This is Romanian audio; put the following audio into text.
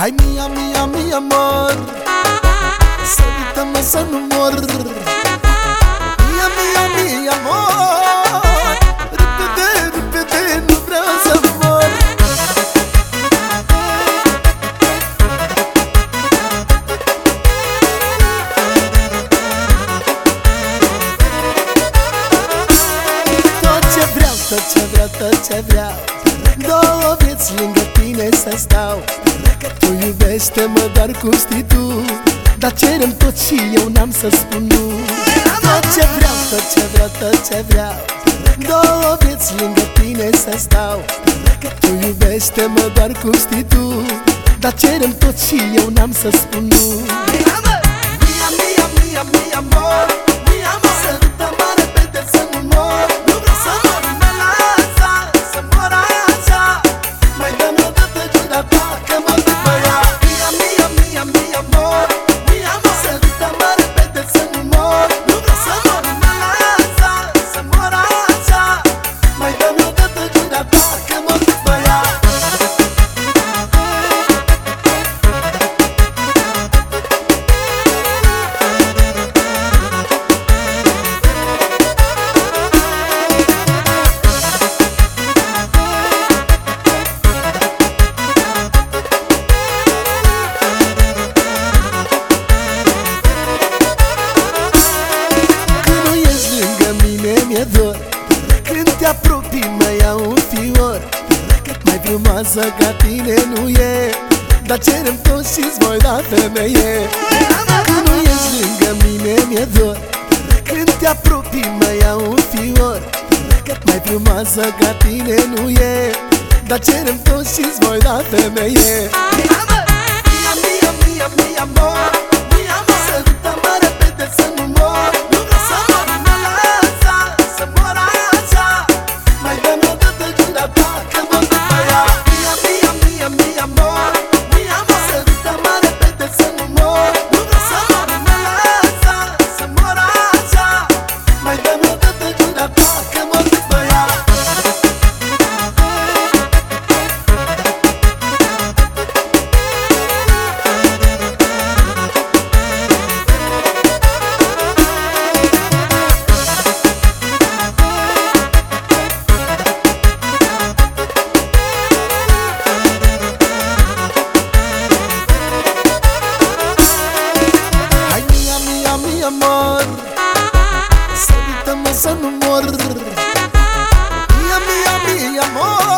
Hai mia, mia, mia, mor. Sărită-mă să nu mor. Mia, mia, mia, mor. Repede, repede, nu vreau să mor. Tot ce vreau, tot ce vreau, tot ce vreau. Două vieți lângă tine să stau. Tu iubește-mă doar cum știi tu Dar cerem tot și eu n-am să spun nu. Tot ce vreau, tot ce vreau, tot ce vreau. Două vieți lângă tine să stau. Tu iubește-mă doar cum știi tu Dar cerem tot și eu n-am să spun nu dor când te apropii mai iau un fior cât mai frumoasă ca tine nu e Dar cerem tot și-ți voi da femeie Dacă nu ești lângă mine mi-e dor când te apropii mai iau un fior cât mai frumoasă ca tine nu e Dar cerem tot și-ți voi da femeie Mia, mia, mia, mia, mia, mia amor, nos evitamos en. Mía, mía, mi amor.